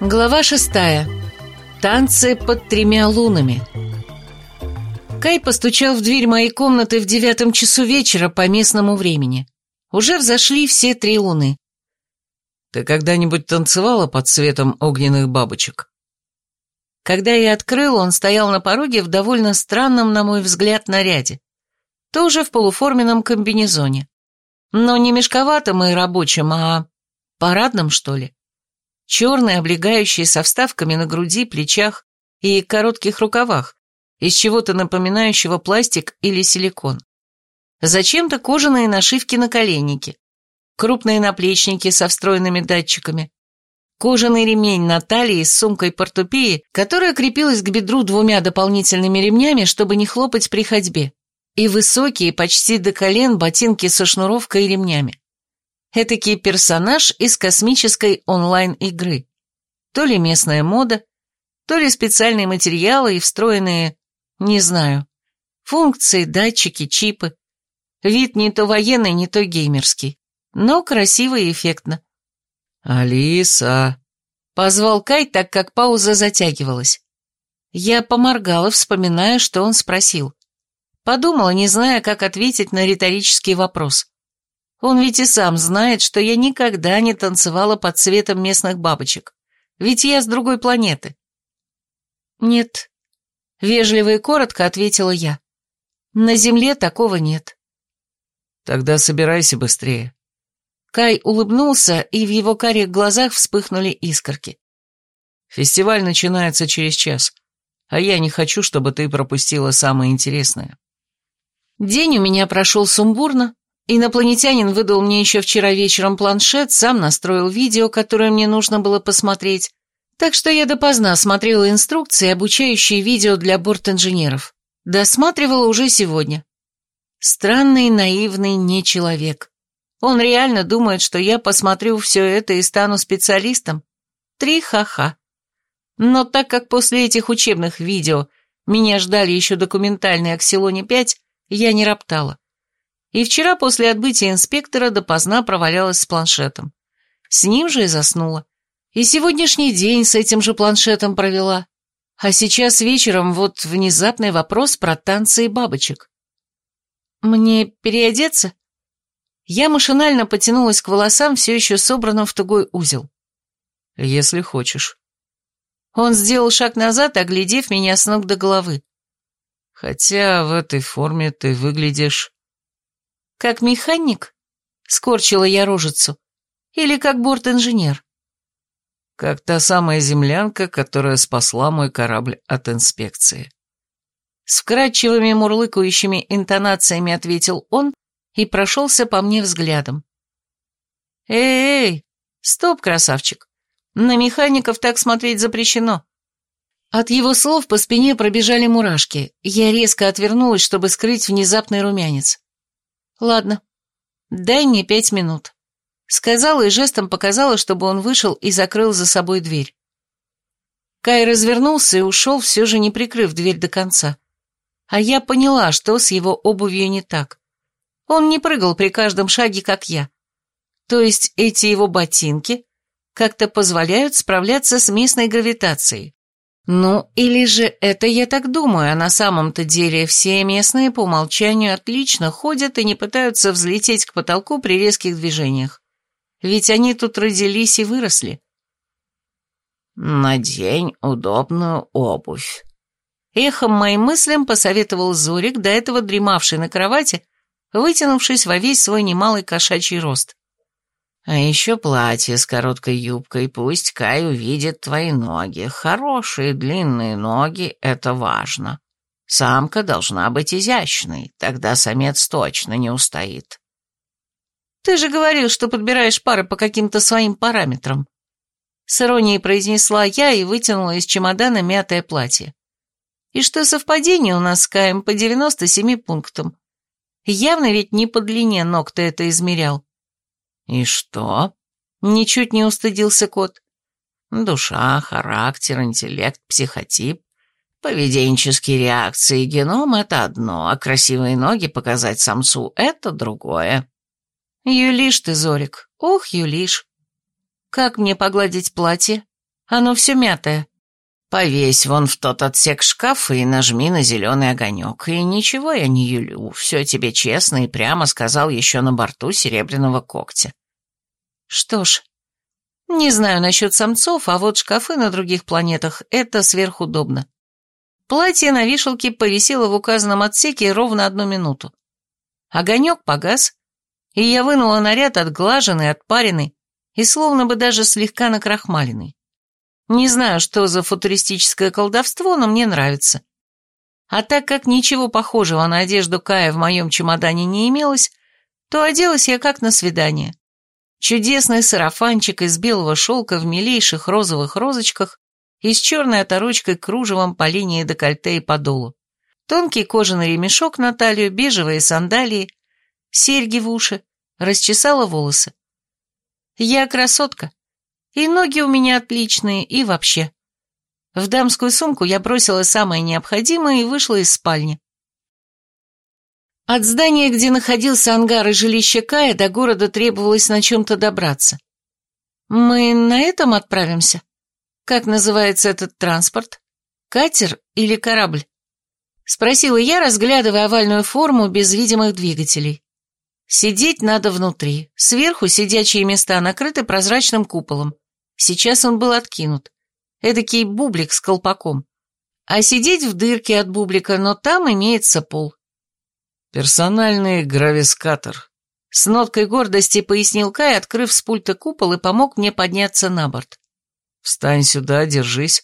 Глава шестая. Танцы под тремя лунами. Кай постучал в дверь моей комнаты в девятом часу вечера по местному времени. Уже взошли все три луны. «Ты когда-нибудь танцевала под светом огненных бабочек?» Когда я открыл, он стоял на пороге в довольно странном, на мой взгляд, наряде. Тоже в полуформенном комбинезоне. Но не мешковатом и рабочим, а парадном, что ли черные, облегающие со вставками на груди, плечах и коротких рукавах, из чего-то напоминающего пластик или силикон. Зачем-то кожаные нашивки на коленнике, крупные наплечники со встроенными датчиками, кожаный ремень на талии с сумкой портупеи, которая крепилась к бедру двумя дополнительными ремнями, чтобы не хлопать при ходьбе, и высокие, почти до колен, ботинки со шнуровкой и ремнями. Этакий персонаж из космической онлайн-игры. То ли местная мода, то ли специальные материалы и встроенные, не знаю, функции, датчики, чипы. Вид не то военный, не то геймерский, но красиво и эффектно. «Алиса!» — позвал Кай, так как пауза затягивалась. Я поморгала, вспоминая, что он спросил. Подумала, не зная, как ответить на риторический вопрос. Он ведь и сам знает, что я никогда не танцевала под цветом местных бабочек. Ведь я с другой планеты. Нет. Вежливо и коротко ответила я. На Земле такого нет. Тогда собирайся быстрее. Кай улыбнулся, и в его карих глазах вспыхнули искорки. Фестиваль начинается через час, а я не хочу, чтобы ты пропустила самое интересное. День у меня прошел сумбурно, Инопланетянин выдал мне еще вчера вечером планшет, сам настроил видео, которое мне нужно было посмотреть, так что я допоздна смотрела инструкции, обучающие видео для борт-инженеров. Досматривала уже сегодня. Странный, наивный не человек. Он реально думает, что я посмотрю все это и стану специалистом? Три ха-ха. Но так как после этих учебных видео меня ждали еще документальные Аксилоне-5, я не роптала. И вчера после отбытия инспектора допоздна провалялась с планшетом. С ним же и заснула. И сегодняшний день с этим же планшетом провела. А сейчас вечером вот внезапный вопрос про танцы и бабочек. «Мне переодеться?» Я машинально потянулась к волосам, все еще собранным в тугой узел. «Если хочешь». Он сделал шаг назад, оглядев меня с ног до головы. «Хотя в этой форме ты выглядишь...» «Как механик?» — скорчила я рожицу. «Или как борт-инженер?» «Как та самая землянка, которая спасла мой корабль от инспекции». С вкрадчивыми мурлыкающими интонациями ответил он и прошелся по мне взглядом. «Эй-эй, стоп, красавчик, на механиков так смотреть запрещено». От его слов по спине пробежали мурашки. Я резко отвернулась, чтобы скрыть внезапный румянец. «Ладно, дай мне пять минут», — сказала и жестом показала, чтобы он вышел и закрыл за собой дверь. Кай развернулся и ушел, все же не прикрыв дверь до конца. А я поняла, что с его обувью не так. Он не прыгал при каждом шаге, как я. То есть эти его ботинки как-то позволяют справляться с местной гравитацией. Ну, или же это я так думаю, а на самом-то деле все местные по умолчанию отлично ходят и не пытаются взлететь к потолку при резких движениях. Ведь они тут родились и выросли. «Надень удобную обувь», Эхом моим мыслям посоветовал Зорик, до этого дремавший на кровати, вытянувшись во весь свой немалый кошачий рост. А еще платье с короткой юбкой, пусть Кай увидит твои ноги. Хорошие длинные ноги — это важно. Самка должна быть изящной, тогда самец точно не устоит. Ты же говорил, что подбираешь пары по каким-то своим параметрам. С иронией произнесла я и вытянула из чемодана мятое платье. И что совпадение у нас с Каем по 97 пунктам. Явно ведь не по длине ног ты это измерял. «И что?» — ничуть не устыдился кот. «Душа, характер, интеллект, психотип, поведенческие реакции, геном — это одно, а красивые ноги показать самцу — это другое». «Юлиш ты, Зорик, ох, Юлиш. Как мне погладить платье?» Оно все мятое. Повесь вон в тот отсек шкафа и нажми на зеленый огонек. И ничего я не юлю, все тебе честно и прямо сказал еще на борту серебряного когтя. Что ж, не знаю насчет самцов, а вот шкафы на других планетах — это сверхудобно. Платье на вешалке повисело в указанном отсеке ровно одну минуту. Огонек погас, и я вынула наряд отглаженный, отпаренный и словно бы даже слегка накрахмаленный. Не знаю, что за футуристическое колдовство, но мне нравится. А так как ничего похожего на одежду Кая в моем чемодане не имелось, то оделась я как на свидание. Чудесный сарафанчик из белого шелка в милейших розовых розочках и с черной оторочкой кружевом по линии декольте и подолу. Тонкий кожаный ремешок на талию, бежевые сандалии, серьги в уши, расчесала волосы. Я красотка, и ноги у меня отличные, и вообще. В дамскую сумку я бросила самое необходимое и вышла из спальни. От здания, где находился ангар и жилище Кая, до города требовалось на чем-то добраться. Мы на этом отправимся? Как называется этот транспорт? Катер или корабль? Спросила я, разглядывая овальную форму без видимых двигателей. Сидеть надо внутри. Сверху сидячие места накрыты прозрачным куполом. Сейчас он был откинут. Эдакий бублик с колпаком. А сидеть в дырке от бублика, но там имеется пол. «Персональный гравискатор», — с ноткой гордости пояснил Кай, открыв с пульта купол и помог мне подняться на борт. «Встань сюда, держись.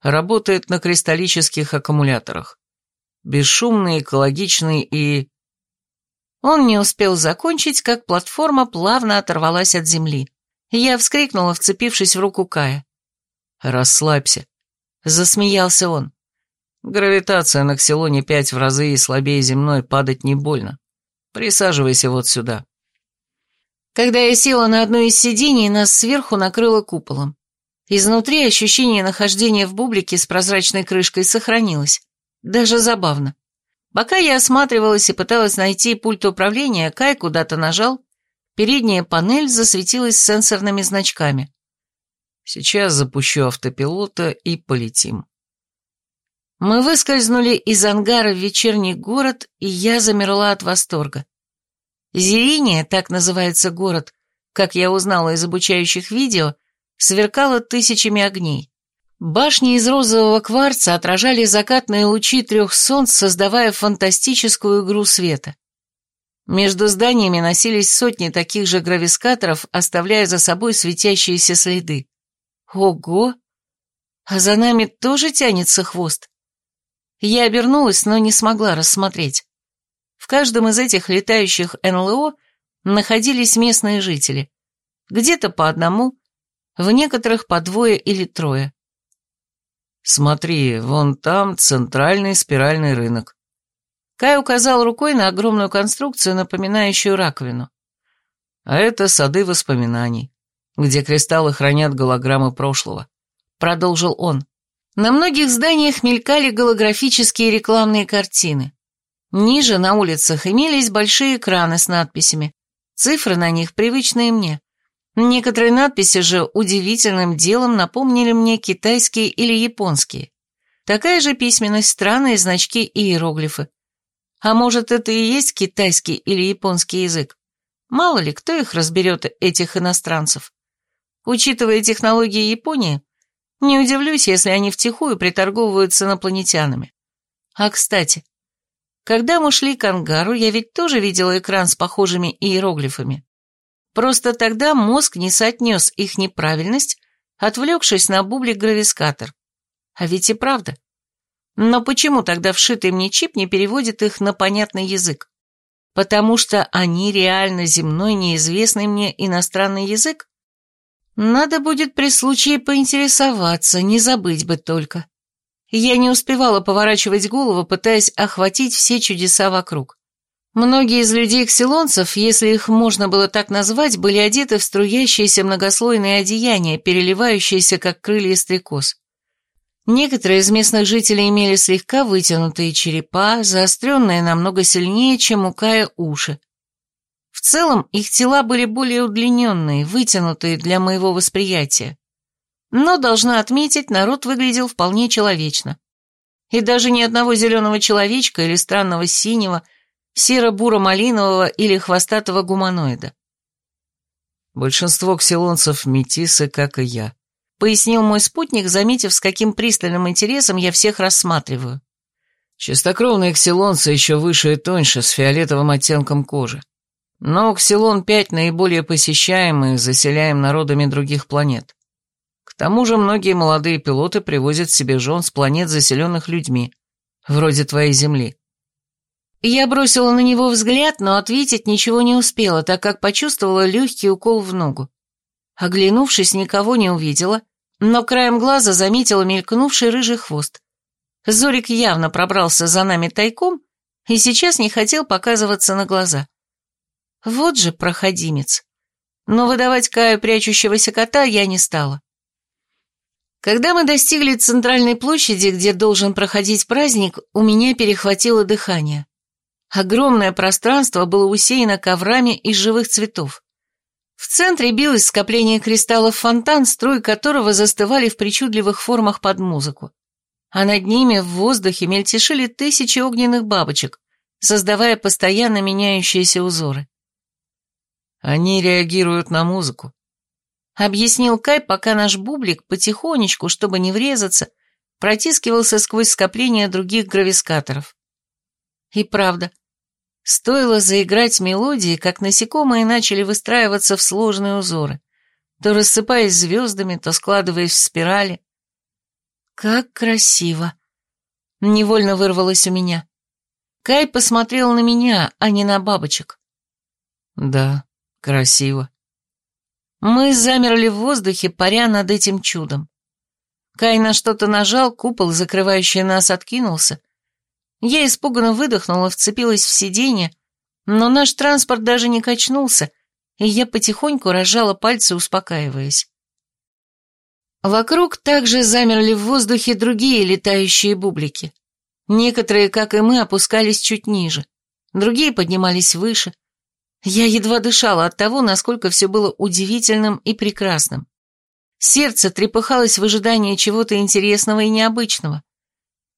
Работает на кристаллических аккумуляторах. Бесшумный, экологичный и...» Он не успел закончить, как платформа плавно оторвалась от земли. Я вскрикнула, вцепившись в руку Кая. «Расслабься», — засмеялся он. «Гравитация на Ксилоне пять в разы и слабее земной, падать не больно. Присаживайся вот сюда». Когда я села на одно из сидений, нас сверху накрыло куполом. Изнутри ощущение нахождения в бублике с прозрачной крышкой сохранилось. Даже забавно. Пока я осматривалась и пыталась найти пульт управления, Кай куда-то нажал, передняя панель засветилась сенсорными значками. «Сейчас запущу автопилота и полетим». Мы выскользнули из ангара в вечерний город, и я замерла от восторга. Зериния, так называется город, как я узнала из обучающих видео, сверкала тысячами огней. Башни из розового кварца отражали закатные лучи трех солнц, создавая фантастическую игру света. Между зданиями носились сотни таких же гравискаторов, оставляя за собой светящиеся следы. Ого! А за нами тоже тянется хвост. Я обернулась, но не смогла рассмотреть. В каждом из этих летающих НЛО находились местные жители. Где-то по одному, в некоторых по двое или трое. «Смотри, вон там центральный спиральный рынок». Кай указал рукой на огромную конструкцию, напоминающую раковину. «А это сады воспоминаний, где кристаллы хранят голограммы прошлого», — продолжил он. На многих зданиях мелькали голографические рекламные картины. Ниже, на улицах, имелись большие экраны с надписями. Цифры на них привычные мне. Некоторые надписи же удивительным делом напомнили мне китайские или японские. Такая же письменность, странные значки и иероглифы. А может, это и есть китайский или японский язык? Мало ли, кто их разберет, этих иностранцев. Учитывая технологии Японии, не удивлюсь, если они втихую приторговывают с инопланетянами. А кстати, когда мы шли к ангару, я ведь тоже видела экран с похожими иероглифами. Просто тогда мозг не соотнес их неправильность, отвлекшись на бублик-гравискатор. А ведь и правда. Но почему тогда вшитый мне чип не переводит их на понятный язык? Потому что они реально земной, неизвестный мне иностранный язык? Надо будет при случае поинтересоваться, не забыть бы только. Я не успевала поворачивать голову, пытаясь охватить все чудеса вокруг. Многие из людей-ксилонцев, если их можно было так назвать, были одеты в струящиеся многослойные одеяния, переливающиеся, как крылья стрекоз. Некоторые из местных жителей имели слегка вытянутые черепа, заостренные намного сильнее, чем у Кая уши. В целом, их тела были более удлиненные, вытянутые для моего восприятия. Но, должна отметить, народ выглядел вполне человечно. И даже ни одного зеленого человечка или странного синего, серо-буро-малинового или хвостатого гуманоида. Большинство ксилонцев метисы, как и я, пояснил мой спутник, заметив, с каким пристальным интересом я всех рассматриваю. Чистокровные ксилонцы еще выше и тоньше, с фиолетовым оттенком кожи. Но Ксилон-5 наиболее посещаемый, заселяем народами других планет. К тому же многие молодые пилоты привозят себе жен с планет, заселенных людьми, вроде твоей Земли. Я бросила на него взгляд, но ответить ничего не успела, так как почувствовала легкий укол в ногу. Оглянувшись, никого не увидела, но краем глаза заметила мелькнувший рыжий хвост. Зорик явно пробрался за нами тайком и сейчас не хотел показываться на глаза. Вот же проходимец. Но выдавать Каю прячущегося кота я не стала. Когда мы достигли центральной площади, где должен проходить праздник, у меня перехватило дыхание. Огромное пространство было усеяно коврами из живых цветов. В центре билось скопление кристаллов фонтан, струи которого застывали в причудливых формах под музыку. А над ними в воздухе мельтешили тысячи огненных бабочек, создавая постоянно меняющиеся узоры. Они реагируют на музыку. Объяснил Кай, пока наш бублик потихонечку, чтобы не врезаться, протискивался сквозь скопление других гравискаторов. И правда, Стоило заиграть мелодии, как насекомые начали выстраиваться в сложные узоры, то рассыпаясь звездами, то складываясь в спирали. «Как красиво!» Невольно вырвалось у меня. Кай посмотрел на меня, а не на бабочек. «Да, красиво». Мы замерли в воздухе, паря над этим чудом. Кай на что-то нажал, купол, закрывающий нас, откинулся, я испуганно выдохнула, вцепилась в сиденье, но наш транспорт даже не качнулся, и я потихоньку разжала пальцы, успокаиваясь. Вокруг также замерли в воздухе другие летающие бублики. Некоторые, как и мы, опускались чуть ниже, другие поднимались выше. Я едва дышала от того, насколько все было удивительным и прекрасным. Сердце трепыхалось в ожидании чего-то интересного и необычного.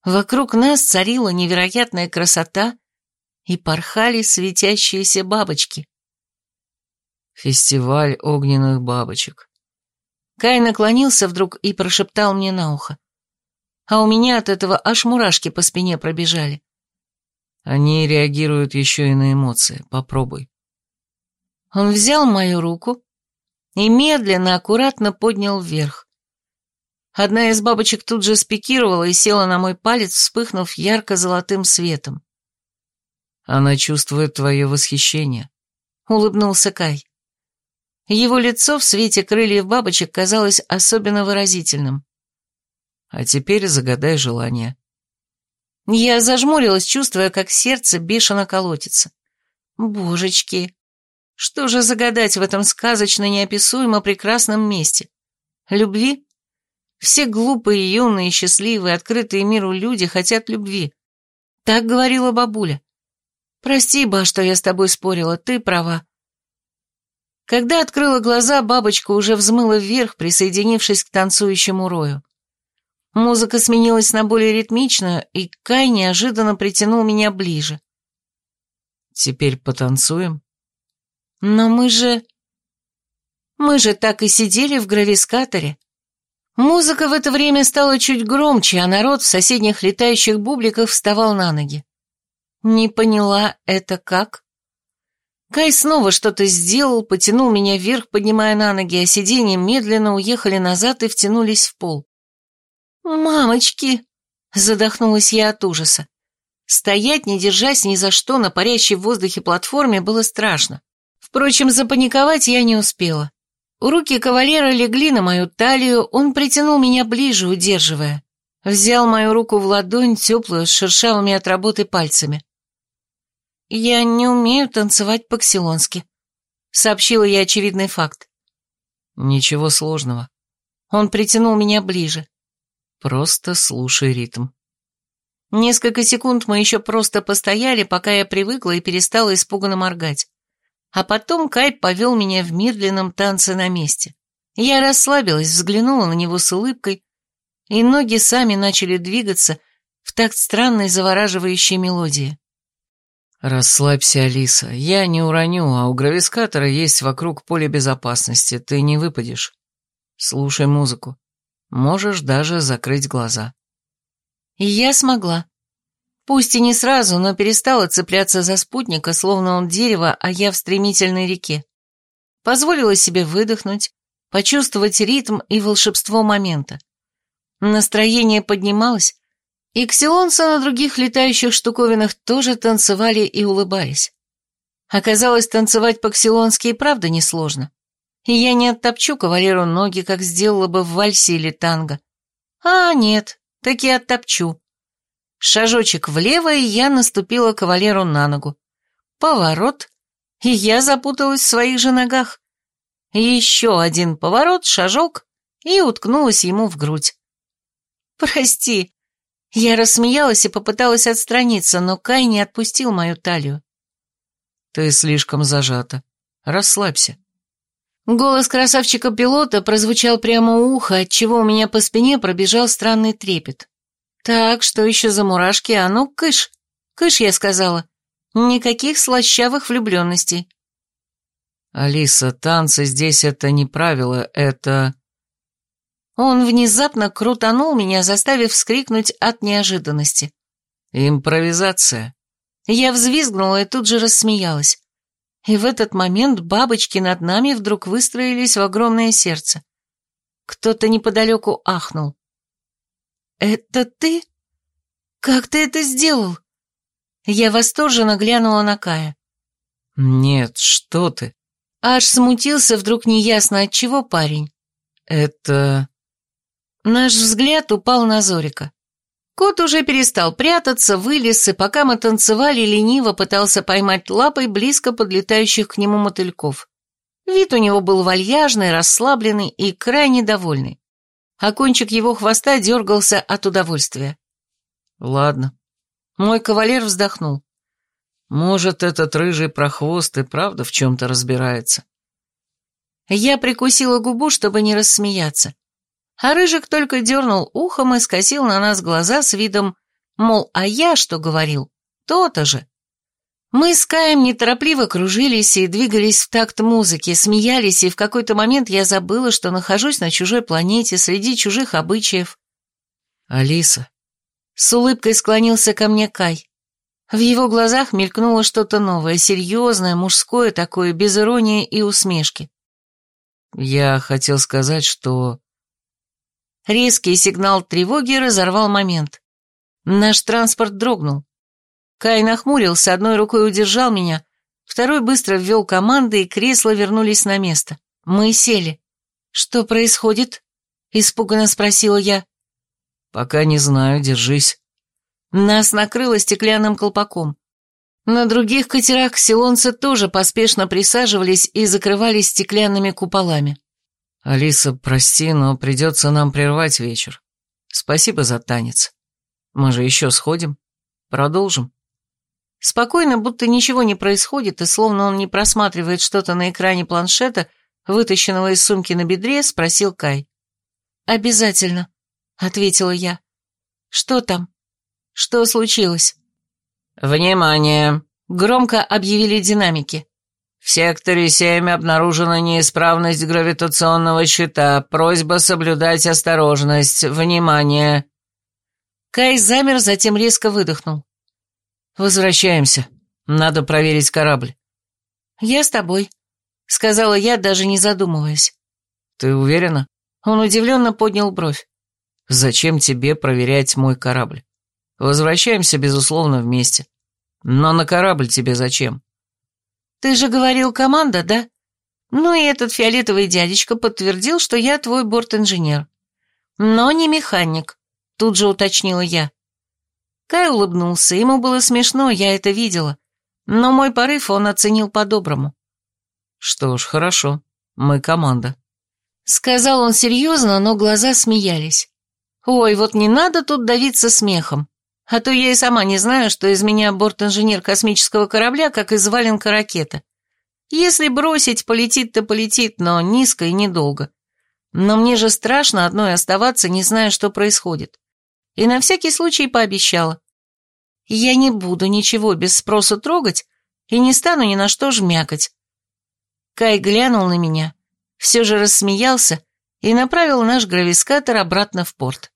Вокруг нас царила невероятная красота и порхали светящиеся бабочки. Фестиваль огненных бабочек. Кай наклонился вдруг и прошептал мне на ухо. А у меня от этого аж мурашки по спине пробежали. Они реагируют еще и на эмоции. Попробуй. Он взял мою руку и медленно, аккуратно поднял вверх. Одна из бабочек тут же спикировала и села на мой палец, вспыхнув ярко-золотым светом. «Она чувствует твое восхищение», — улыбнулся Кай. Его лицо в свете крыльев бабочек казалось особенно выразительным. «А теперь загадай желание». Я зажмурилась, чувствуя, как сердце бешено колотится. Божечки, что же загадать в этом сказочно неописуемо прекрасном месте? Любви? Все глупые, юные, счастливые, открытые миру люди хотят любви. Так говорила бабуля. Прости, ба, что я с тобой спорила, ты права. Когда открыла глаза, бабочка уже взмыла вверх, присоединившись к танцующему рою. Музыка сменилась на более ритмичную, и Кай неожиданно притянул меня ближе. «Теперь потанцуем?» «Но мы же...» «Мы же так и сидели в гравискаторе. Музыка в это время стала чуть громче, а народ в соседних летающих бубликах вставал на ноги. Не поняла, это как? Кай снова что-то сделал, потянул меня вверх, поднимая на ноги, а сиденья медленно уехали назад и втянулись в пол. «Мамочки!» — задохнулась я от ужаса. Стоять, не держась ни за что на парящей в воздухе платформе, было страшно. Впрочем, запаниковать я не успела. Руки кавалера легли на мою талию, он притянул меня ближе, удерживая. Взял мою руку в ладонь, теплую, с шершавыми от работы пальцами. «Я не умею танцевать по-ксилонски», — сообщила я очевидный факт. «Ничего сложного». Он притянул меня ближе. «Просто слушай ритм». Несколько секунд мы еще просто постояли, пока я привыкла и перестала испуганно моргать. А потом Кай повел меня в медленном танце на месте. Я расслабилась, взглянула на него с улыбкой, и ноги сами начали двигаться в такт странной завораживающей мелодии. «Расслабься, Алиса. Я не уроню, а у гравискатора есть вокруг поле безопасности. Ты не выпадешь. Слушай музыку. Можешь даже закрыть глаза». И я смогла. Пусть и не сразу, но перестала цепляться за спутника, словно он дерево, а я в стремительной реке. Позволила себе выдохнуть, почувствовать ритм и волшебство момента. Настроение поднималось, и ксилонцы на других летающих штуковинах тоже танцевали и улыбались. Оказалось, танцевать по-ксилонски и правда несложно. И я не оттопчу кавалеру ноги, как сделала бы в вальсе или танго. А, нет, таки оттопчу. Шажочек влево, и я наступила кавалеру на ногу. Поворот, и я запуталась в своих же ногах. Еще один поворот, шажок, и уткнулась ему в грудь. «Прости». Я рассмеялась и попыталась отстраниться, но Кай не отпустил мою талию. «Ты слишком зажата. Расслабься». Голос красавчика-пилота прозвучал прямо у уха, отчего у меня по спине пробежал странный трепет. «Так, что еще за мурашки? А ну, кыш! Кыш, я сказала. Никаких слащавых влюбленностей». «Алиса, танцы здесь это не правило, это...» Он внезапно крутанул меня, заставив вскрикнуть от неожиданности. «Импровизация». Я взвизгнула и тут же рассмеялась. И в этот момент бабочки над нами вдруг выстроились в огромное сердце. Кто-то неподалеку ахнул. «Это ты? Как ты это сделал?» Я восторженно глянула на Кая. «Нет, что ты?» Аж смутился вдруг неясно от чего парень. «Это...» Наш взгляд упал на Зорика. Кот уже перестал прятаться, вылез, и пока мы танцевали, лениво пытался поймать лапой близко подлетающих к нему мотыльков. Вид у него был вальяжный, расслабленный и крайне довольный. А кончик его хвоста дергался от удовольствия. «Ладно». Мой кавалер вздохнул. «Может, этот рыжий прохвост и правда в чем-то разбирается». Я прикусила губу, чтобы не рассмеяться. А Рыжик только дернул ухом и скосил на нас глаза с видом, мол, а я что говорил? То-то же. Мы с Каем неторопливо кружились и двигались в такт музыки, смеялись, и в какой-то момент я забыла, что нахожусь на чужой планете, среди чужих обычаев. «Алиса». С улыбкой склонился ко мне Кай. В его глазах мелькнуло что-то новое, серьезное, мужское такое, без иронии и усмешки. «Я хотел сказать, что...» Резкий сигнал тревоги разорвал момент. Наш транспорт дрогнул. Кай нахмурился, одной рукой удержал меня, второй быстро ввел команды, и кресла вернулись на место. Мы сели. «Что происходит?» — испуганно спросила я. «Пока не знаю, держись». Нас накрыло стеклянным колпаком. На других катерах ксилонцы тоже поспешно присаживались и закрывались стеклянными куполами. «Алиса, прости, но придется нам прервать вечер. Спасибо за танец. Мы же еще сходим. Продолжим». Спокойно, будто ничего не происходит, и словно он не просматривает что-то на экране планшета, вытащенного из сумки на бедре, спросил Кай. «Обязательно», — ответила я. «Что там? Что случилось?» «Внимание!» — громко объявили динамики. В секторе 7 обнаружена неисправность гравитационного щита. Просьба соблюдать осторожность. Внимание!» Кай замер, затем резко выдохнул. «Возвращаемся. Надо проверить корабль». «Я с тобой», — сказала я, даже не задумываясь. «Ты уверена?» Он удивленно поднял бровь. «Зачем тебе проверять мой корабль? Возвращаемся, безусловно, вместе. Но на корабль тебе зачем?» Ты же говорил команда, да? Ну и этот фиолетовый дядечка подтвердил, что я твой борт-инженер. Но не механик, тут же уточнила я. Кай улыбнулся, ему было смешно, я это видела. Но мой порыв он оценил по-доброму. Что ж, хорошо, мы команда. Сказал он серьезно, но глаза смеялись. Ой, вот не надо тут давиться смехом. А то я и сама не знаю, что из меня борт-инженер космического корабля, как из валенка ракета. Если бросить, полетит-то полетит, но низко и недолго. Но мне же страшно одной оставаться, не зная, что происходит. И на всякий случай пообещала. Я не буду ничего без спроса трогать и не стану ни на что жмякать. Кай глянул на меня, все же рассмеялся и направил наш гравискатор обратно в порт.